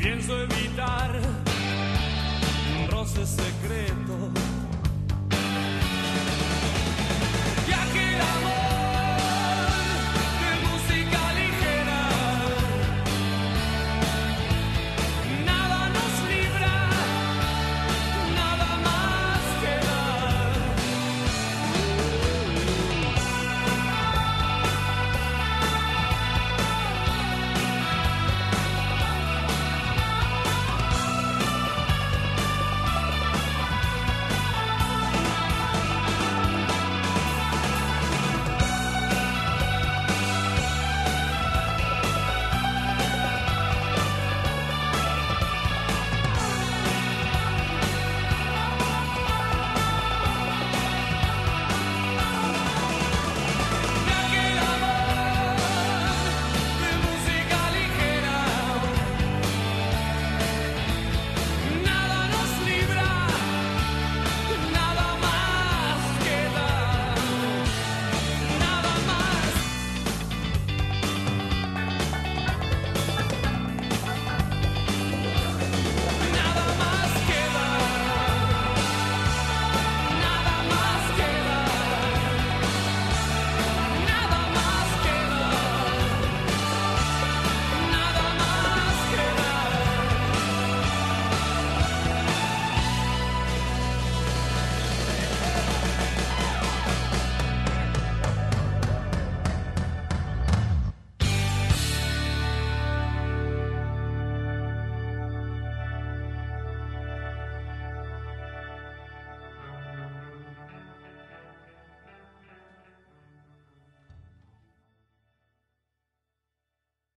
Pienso evitar un roce secreto.